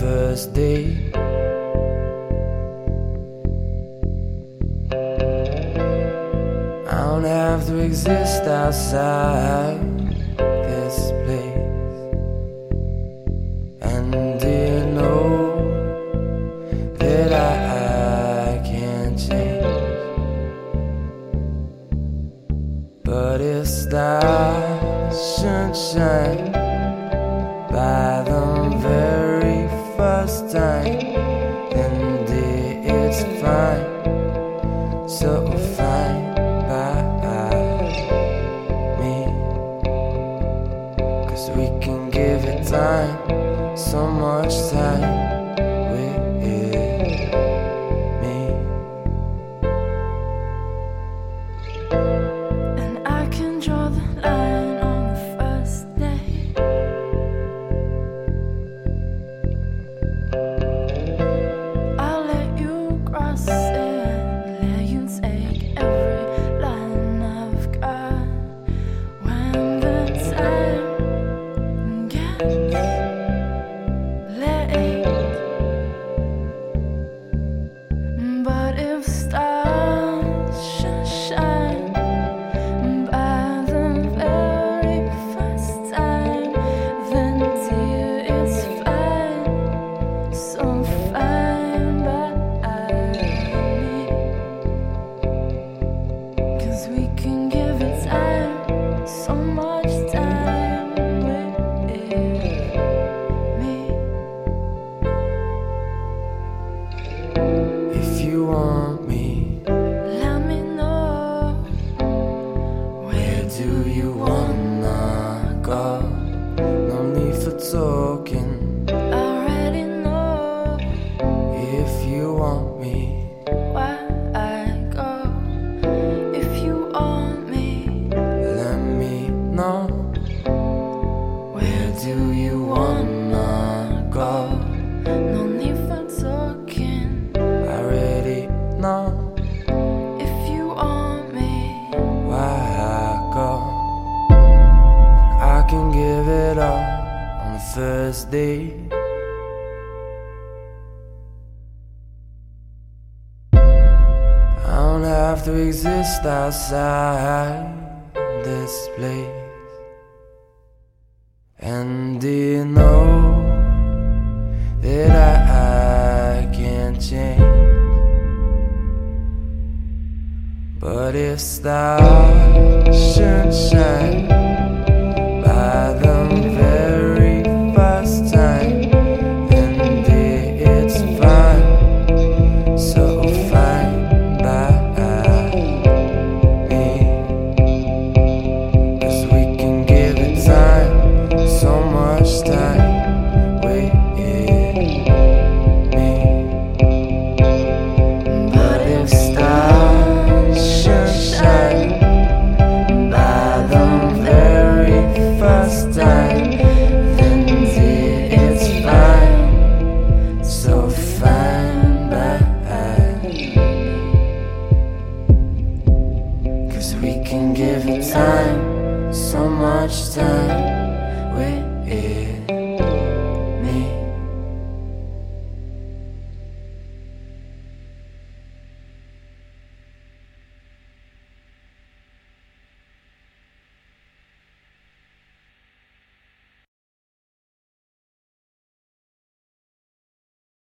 first date. I don't have to exist outside this place. And do you know that I can't change? But it's stars first time, dear, it's fine. So fine by me. Cause we can give it time, so much time I already know If you want me, where I go. If you want me. let me know. Where do you wanna go? First day. I don't have to exist outside this place. And do you know that I, I can't change? But if stars should shine Cause we can give it time, so much time with